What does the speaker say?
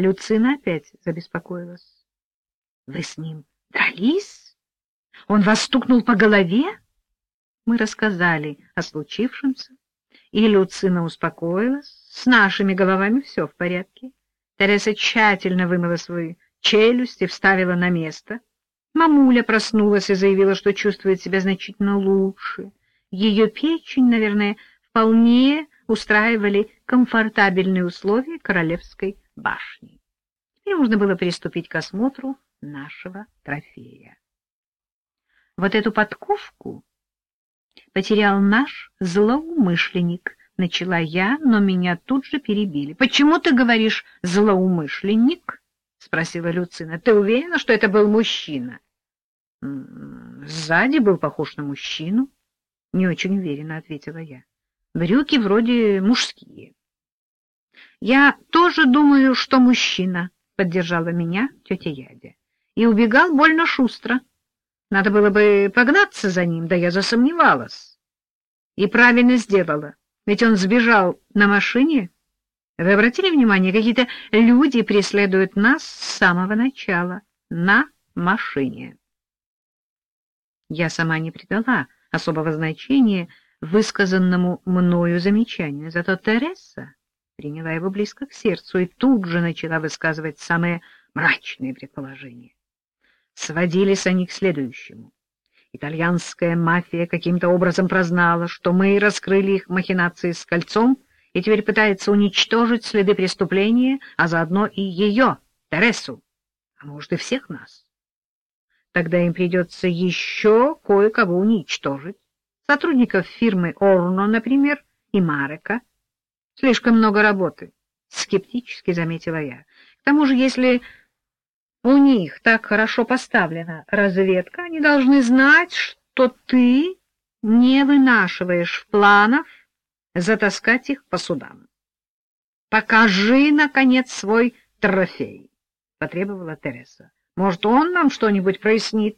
Люцина опять забеспокоилась. — Вы с ним дрались? Он вас стукнул по голове? Мы рассказали о случившемся, и Люцина успокоилась. С нашими головами все в порядке. Тереса тщательно вымыла свою челюсть и вставила на место. Мамуля проснулась и заявила, что чувствует себя значительно лучше. Ее печень, наверное, вполне устраивали комфортабельные условия королевской башни. Теперь нужно было приступить к осмотру нашего трофея. Вот эту подковку потерял наш злоумышленник, начала я, но меня тут же перебили. Почему ты говоришь злоумышленник? спросила Люцина. Ты уверена, что это был мужчина? Сзади был похож на мужчину, не очень уверенно ответила я. Брюки вроде мужские. Я тоже думаю, что мужчина, поддержала меня тетя Ядя. И убегал больно шустро. Надо было бы погнаться за ним, да я засомневалась. И правильно сделала, ведь он сбежал на машине. Вы обратили внимание, какие-то люди преследуют нас с самого начала на машине. Я сама не придала особого значения высказанному мною замечанию, зато Тереса приняла его близко к сердцу и тут же начала высказывать самые мрачные предположения сводились они к следующему. Итальянская мафия каким-то образом прознала, что мы раскрыли их махинации с кольцом и теперь пытается уничтожить следы преступления, а заодно и ее, Тересу, а может и всех нас. Тогда им придется еще кое-кого уничтожить. Сотрудников фирмы Орно, например, и Марека. Слишком много работы, скептически заметила я. К тому же, если у них так хорошо поставлена разведка, они должны знать, что ты не вынашиваешь планов затаскать их по судам. Покажи, наконец, свой трофей, — потребовала Тереса. Может, он нам что-нибудь прояснит?